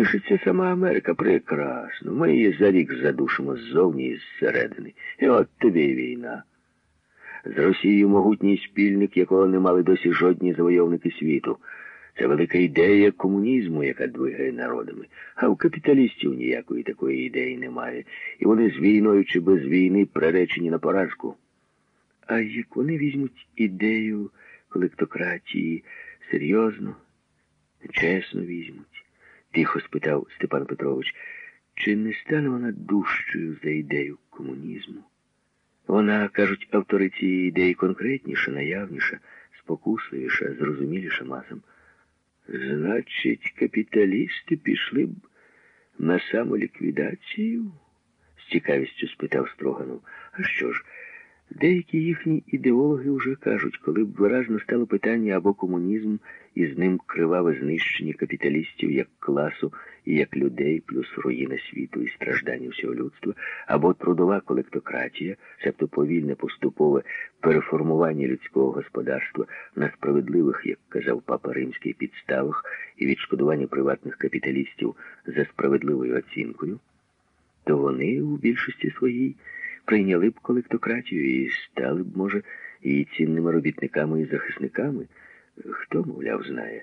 залишиться сама Америка, прекрасно. Ми її за рік задушимо ззовні і зсередини. І от тобі війна. З Росією могутній спільник, якого не мали досі жодні завойовники світу. Це велика ідея комунізму, яка двигає народами. А в капіталістів ніякої такої ідеї немає. І вони з війною чи без війни приречені на поразку. А як вони візьмуть ідею колектократії серйозно, чесно візьмуть, тихо спитав Степан Петрович, чи не стане вона дужчою за ідею комунізму? Вона, кажуть, автори цієї ідеї конкретніша, наявніша, спокусливіша, зрозуміліша масам. Значить, капіталісти пішли б на самоліквідацію? з цікавістю спитав Строганов. А що ж? Деякі їхні ідеологи вже кажуть, коли б виразно стало питання або комунізм, і з ним криваве знищення капіталістів як класу і як людей, плюс руїна світу і страждання всього людства, або трудова колектократія, себто повільне поступове переформування людського господарства на справедливих, як казав папа Римський, підставах і відшкодування приватних капіталістів за справедливою оцінкою, то вони у більшості своїй прийняли б колектократію і стали б, може, і цінними робітниками і захисниками. Хто, мовляв, знає.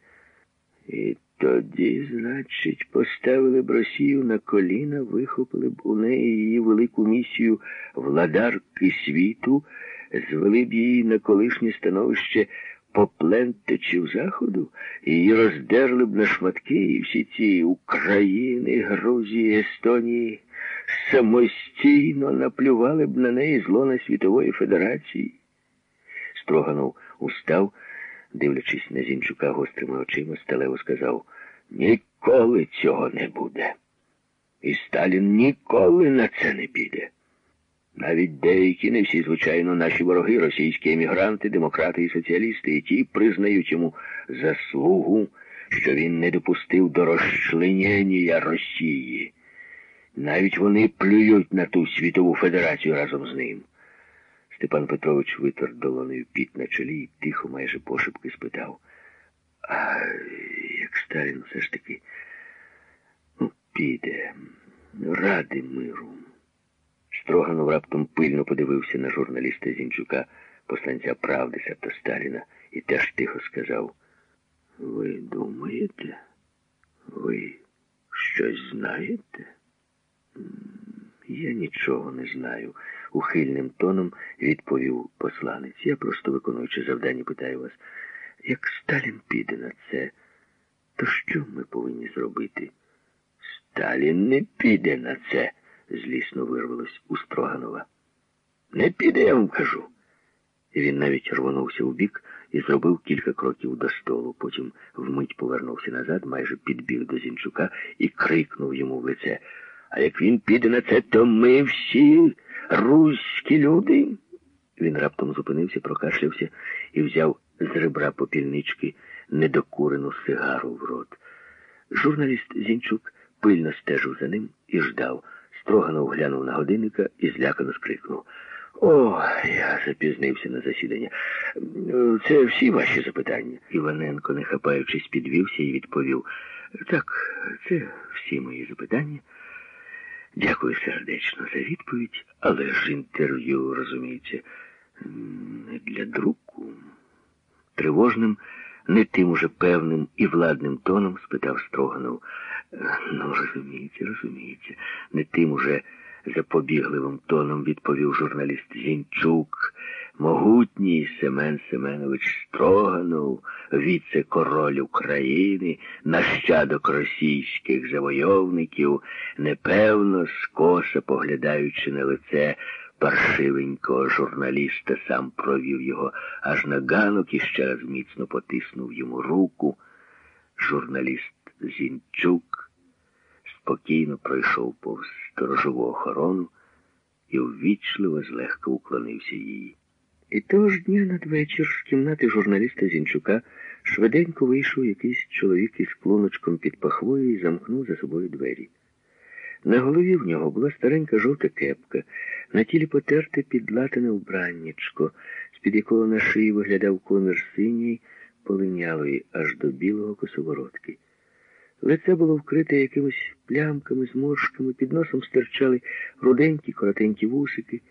І тоді, значить, поставили б Росію на коліна, вихопили б у неї її велику місію владарки світу, звели б її на колишнє становище поплентачів Заходу, її роздерли б на шматки і всі ці України, Грузії, Естонії самостійно наплювали б на неї з лона Світової Федерації. Строганов устав, дивлячись на Зінчука гострими очима, сталево сказав, ніколи цього не буде. І Сталін ніколи на це не піде. Навіть деякі, не всі, звичайно, наші вороги, російські емігранти, демократи і соціалісти, і ті признають йому заслугу, що він не допустив до розчленення Росії. Навіть вони плюють на ту світову федерацію разом з ним. Степан Петрович витер долоною піт на чолі і тихо, майже пошепки спитав. А як Сталін все ж таки ну, піде ради миру. Строганов раптом пильно подивився на журналіста Зінчука, посланця правди себто Сталіна, і теж тихо сказав. Ви думаєте? Ви щось знаєте? Я нічого не знаю, ухильним тоном відповів посланець. Я просто виконуючи завдання, питаю вас, як Сталін піде на це, то що ми повинні зробити? Сталін не піде на це, злісно вирвалось у Строганова. Не піде, я вам кажу. І він навіть рвонувся у бік і зробив кілька кроків до столу. Потім вмить повернувся назад, майже підбіг до Зінчука і крикнув йому в лице. А як він піде на це, то ми всі руські люди. Він раптом зупинився, прокашлявся і взяв з ребра попільнички недокурену сигару в рот. Журналіст Зінчук пильно стежив за ним і ждав. Строганов глянув на годинника і злякано скрикнув. О, я запізнився на засідання. Це всі ваші запитання. Іваненко, не хапаючись, підвівся і відповів. Так, це всі мої запитання. Дякую сердечно за відповідь, але ж інтерв'ю, розумієте, не для друку. Тривожним, не тим уже певним і владним тоном спитав Строганов. Ну, розумієте, розумієте, не тим уже запобігливим тоном відповів журналіст Зінчук. Могутній Семен Семенович Строганов, віце-король України, нащадок російських завойовників, непевно, скоса поглядаючи на лице паршивенького журналіста, сам провів його аж на ганок і ще раз міцно потиснув йому руку. Журналіст Зінчук спокійно пройшов повз сторожову охорону і ввічливо злегка уклонився їй. І того ж дня надвечір з кімнати журналіста Зінчука швиденько вийшов якийсь чоловік із клоночком під пахвою і замкнув за собою двері. На голові в нього була старенька жовта кепка, на тілі потерте підлатане вбраннячко, з-під якого на шиї виглядав комір синій, полинялої аж до білого косоворотки. Лице було вкрите якимись плямками, зморшками, під носом стирчали руденькі, коротенькі вусики.